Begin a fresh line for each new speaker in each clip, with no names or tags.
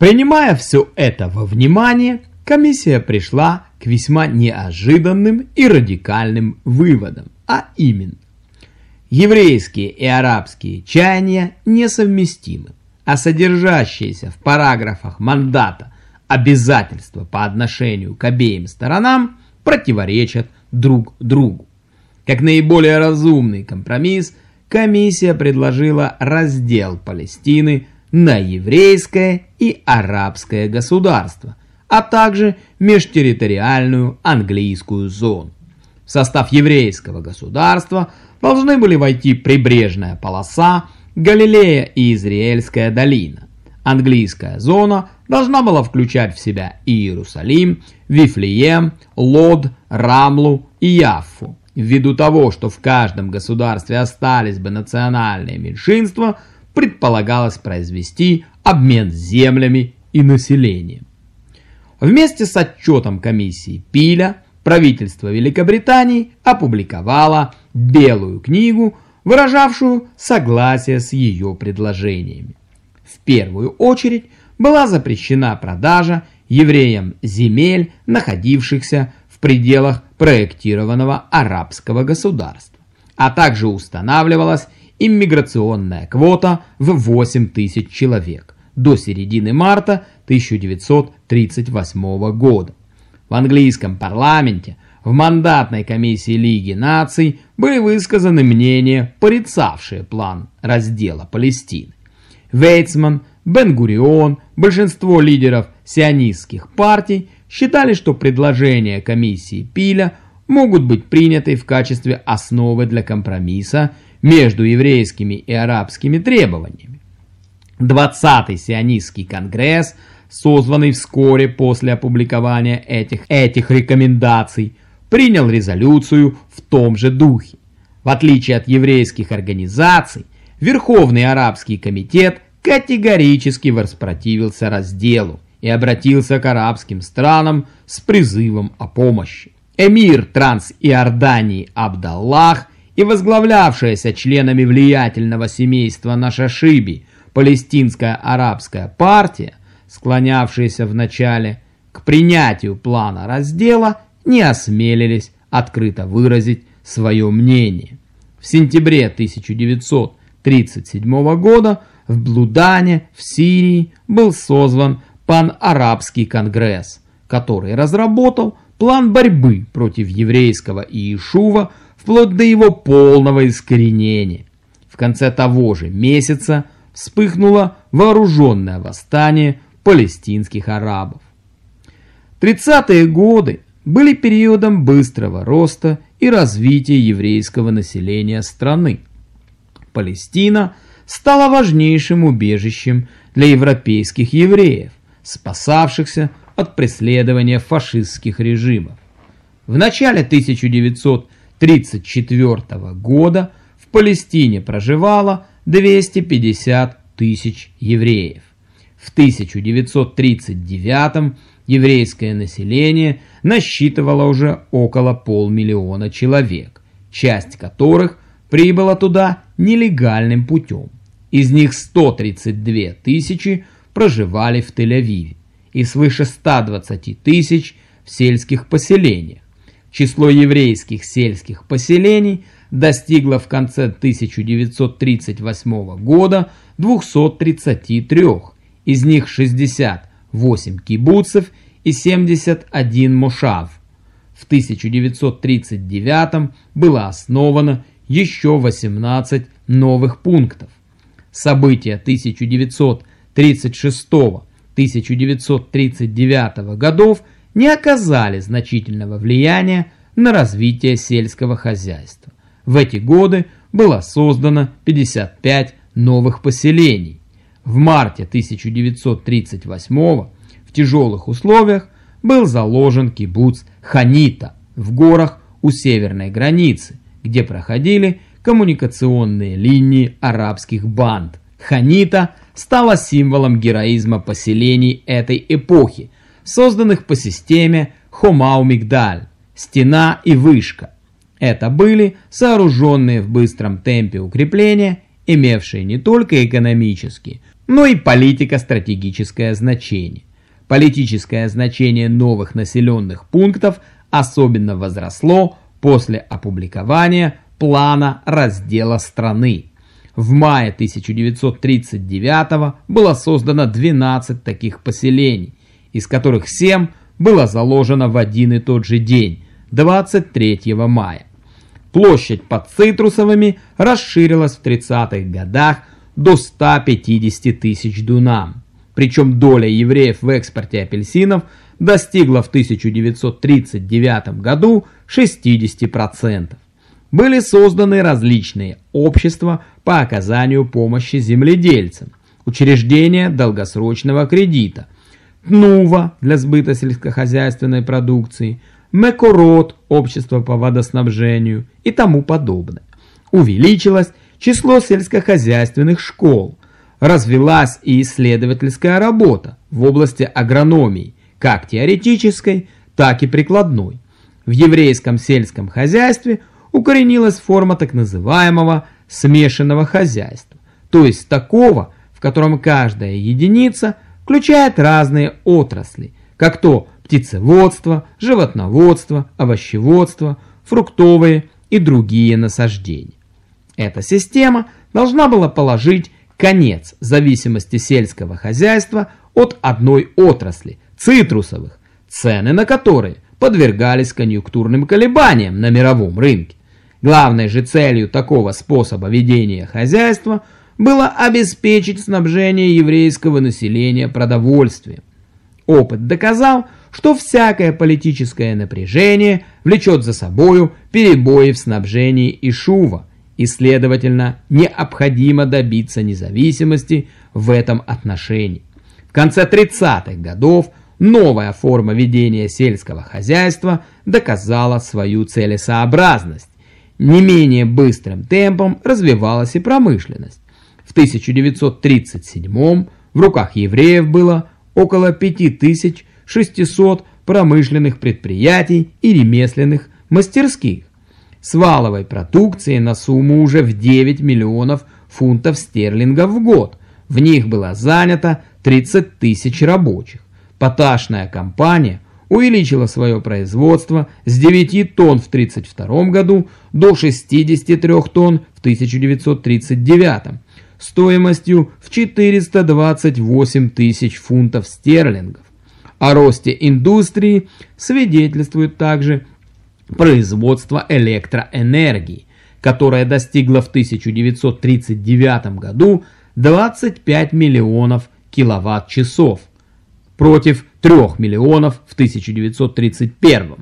Принимая все это во внимание, комиссия пришла к весьма неожиданным и радикальным выводам, а именно, еврейские и арабские чаяния несовместимы, а содержащиеся в параграфах мандата обязательства по отношению к обеим сторонам противоречат друг другу. Как наиболее разумный компромисс, комиссия предложила раздел Палестины на еврейское и арабское государство, а также межтерриториальную английскую зону. В состав еврейского государства должны были войти прибрежная полоса, Галилея и Израильская долина. Английская зона должна была включать в себя Иерусалим, Вифлеем, Лод, Рамлу и Яффу. Ввиду того, что в каждом государстве остались бы национальные меньшинства, предполагалось произвести обмен землями и населением. Вместе с отчетом комиссии Пиля правительство Великобритании опубликовало Белую книгу, выражавшую согласие с ее предложениями. В первую очередь была запрещена продажа евреям земель, находившихся в пределах проектированного арабского государства, а также устанавливалась иммиграционная квота в 8 тысяч человек до середины марта 1938 года. В английском парламенте в мандатной комиссии Лиги наций были высказаны мнения, порицавшие план раздела Палестины. Вейцман, Бен-Гурион, большинство лидеров сионистских партий считали, что предложения комиссии Пиля могут быть приняты в качестве основы для компромисса между еврейскими и арабскими требованиями. 20-й сионистский конгресс, созванный вскоре после опубликования этих, этих рекомендаций, принял резолюцию в том же духе. В отличие от еврейских организаций, Верховный арабский комитет категорически воспротивился разделу и обратился к арабским странам с призывом о помощи. Эмир Транс-Иордании Абдаллах и возглавлявшаяся членами влиятельного семейства Нашашиби палестинская арабская партия, склонявшаяся вначале к принятию плана раздела, не осмелились открыто выразить свое мнение. В сентябре 1937 года в Блудане, в Сирии, был созван Пан-Арабский конгресс, который разработал план борьбы против еврейского Иешува вплоть до его полного искоренения. В конце того же месяца вспыхнуло вооруженное восстание палестинских арабов. 30-е годы были периодом быстрого роста и развития еврейского населения страны. Палестина стала важнейшим убежищем для европейских евреев, спасавшихся от преследования фашистских режимов. В начале 1934 года в Палестине проживало 250 тысяч евреев. В 1939 еврейское население насчитывало уже около полмиллиона человек, часть которых прибыла туда нелегальным путем. Из них 132 тысячи проживали в Тель-Авиве и свыше 120 тысяч в сельских поселениях. Число еврейских сельских поселений достигло в конце 1938 года 233, из них 68 кибуцев и 71 мошав. В 1939 было основано еще 18 новых пунктов. События 1939 1936-1939 годов не оказали значительного влияния на развитие сельского хозяйства. В эти годы было создано 55 новых поселений. В марте 1938 в тяжелых условиях был заложен кибуц Ханита в горах у северной границы, где проходили коммуникационные линии арабских банд. Ханита стала символом героизма поселений этой эпохи, созданных по системе Хомау-Мигдаль, стена и вышка. Это были сооруженные в быстром темпе укрепления, имевшие не только экономические, но и политико-стратегическое значение. Политическое значение новых населенных пунктов особенно возросло после опубликования плана раздела страны. В мае 1939 было создано 12 таких поселений, из которых 7 было заложено в один и тот же день, 23 мая. Площадь под цитрусовыми расширилась в 30-х годах до 150 тысяч дунам. Причем доля евреев в экспорте апельсинов достигла в 1939 году 60%. Были созданы различные общества по оказанию помощи земледельцам, учреждения долгосрочного кредита, ТНУВА для сбыта сельскохозяйственной продукции, МЭКОРОД, общество по водоснабжению и тому подобное. Увеличилось число сельскохозяйственных школ. Развелась и исследовательская работа в области агрономии, как теоретической, так и прикладной. В еврейском сельском хозяйстве укоренилась форма так называемого смешанного хозяйства, то есть такого, в котором каждая единица включает разные отрасли, как то птицеводство, животноводство, овощеводство, фруктовые и другие насаждения. Эта система должна была положить конец зависимости сельского хозяйства от одной отрасли – цитрусовых, цены на которые подвергались конъюнктурным колебаниям на мировом рынке. Главной же целью такого способа ведения хозяйства было обеспечить снабжение еврейского населения продовольствием. Опыт доказал, что всякое политическое напряжение влечет за собою перебои в снабжении Ишува, и, следовательно, необходимо добиться независимости в этом отношении. В конце 30-х годов новая форма ведения сельского хозяйства доказала свою целесообразность. Не менее быстрым темпом развивалась и промышленность. В 1937 в руках евреев было около 5600 промышленных предприятий и ремесленных мастерских с валовой продукцией на сумму уже в 9 миллионов фунтов стерлингов в год. В них было занято 30 тысяч рабочих. Поташная компания увеличила свое производство с 9 тонн в 1932 году до 63 тонн в 1939 стоимостью в 428 тысяч фунтов стерлингов. О росте индустрии свидетельствует также производства электроэнергии, которая достигла в 1939 году 25 миллионов киловатт-часов против 3 миллионов в 1931.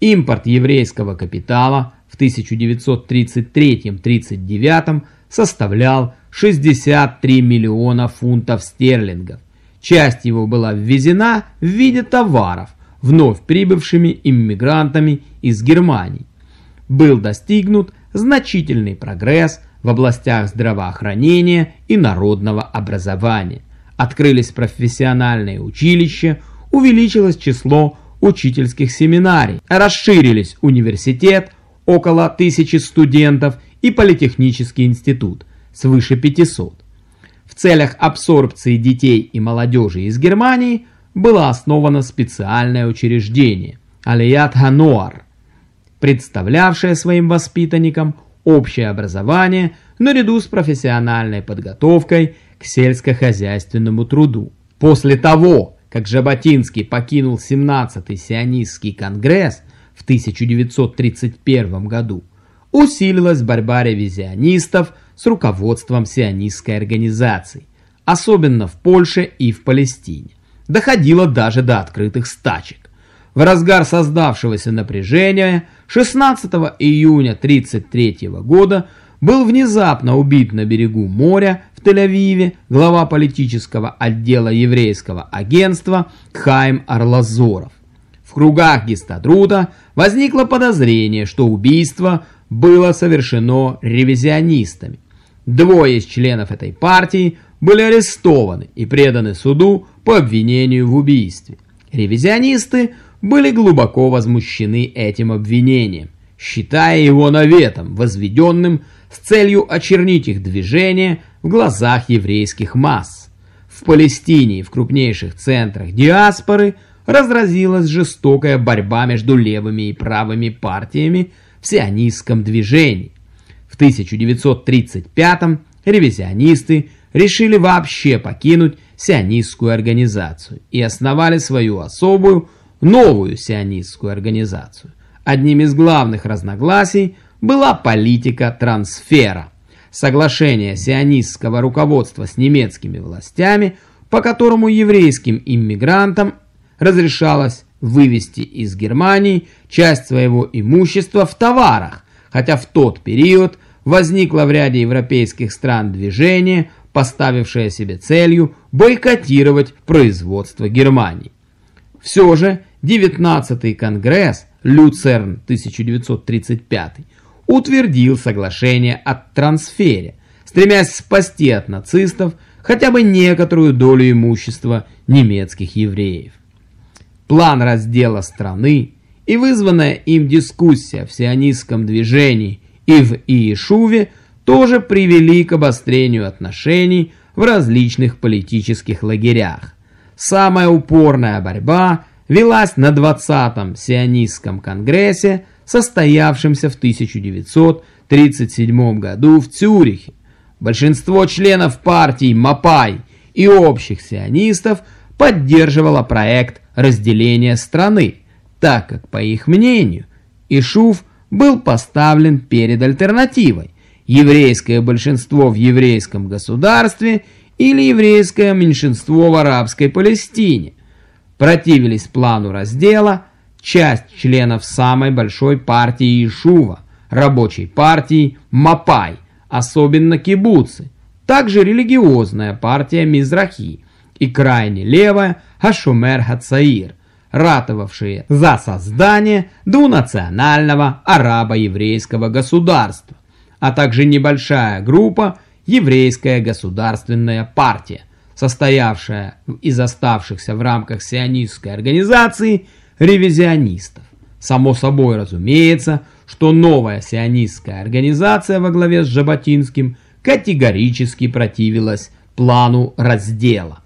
Импорт еврейского капитала в 1933-39 составлял 63 миллиона фунтов стерлингов. Часть его была ввезена в виде товаров, вновь прибывшими иммигрантами из Германии. Был достигнут значительный прогресс в областях здравоохранения и народного образования. Открылись профессиональные училища, увеличилось число учительских семинарий, расширились университет, около тысячи студентов и политехнический институт, свыше 500. В целях абсорбции детей и молодежи из Германии – было основано специальное учреждение Алият Хануар, представлявшее своим воспитанникам общее образование наряду с профессиональной подготовкой к сельскохозяйственному труду. После того, как Жаботинский покинул 17-й сионистский конгресс в 1931 году, усилилась борьба ревизионистов с руководством сионистской организации, особенно в Польше и в Палестине доходило даже до открытых стачек. В разгар создавшегося напряжения 16 июня 1933 года был внезапно убит на берегу моря в Тель-Авиве глава политического отдела еврейского агентства Хайм Арлазоров. В кругах Гистадруда возникло подозрение, что убийство было совершено ревизионистами. Двое из членов этой партии были арестованы и преданы суду по обвинению в убийстве. Ревизионисты были глубоко возмущены этим обвинением, считая его наветом, возведенным с целью очернить их движение в глазах еврейских масс. В Палестине и в крупнейших центрах диаспоры разразилась жестокая борьба между левыми и правыми партиями в сионистском движении. В 1935-м ревизионисты решили вообще покинуть сионистскую организацию и основали свою особую, новую сионистскую организацию. Одним из главных разногласий была политика трансфера, соглашение сионистского руководства с немецкими властями, по которому еврейским иммигрантам разрешалось вывести из Германии часть своего имущества в товарах, хотя в тот период возникло в ряде европейских стран движение, поставившее себе целью бойкотировать производство Германии. Все же 19-й Конгресс Люцерн 1935 утвердил соглашение о трансфере, стремясь спасти от нацистов хотя бы некоторую долю имущества немецких евреев. План раздела страны и вызванная им дискуссия в сионистском движении и в Иешуве тоже привели к обострению отношений в различных политических лагерях. Самая упорная борьба велась на 20-м сионистском конгрессе, состоявшемся в 1937 году в Цюрихе. Большинство членов партий Мапай и общих сионистов поддерживало проект разделения страны, так как, по их мнению, Ишув был поставлен перед альтернативой еврейское большинство в еврейском государстве или еврейское меньшинство в арабской Палестине. Противились плану раздела часть членов самой большой партии Ишува, рабочей партии Мапай, особенно кибуцы, также религиозная партия Мизрахи и крайне левая Хашумер Хацаир, ратовавшие за создание двунационального арабо-еврейского государства а также небольшая группа «Еврейская государственная партия», состоявшая из оставшихся в рамках сионистской организации ревизионистов. Само собой разумеется, что новая сионистская организация во главе с Жаботинским категорически противилась плану раздела.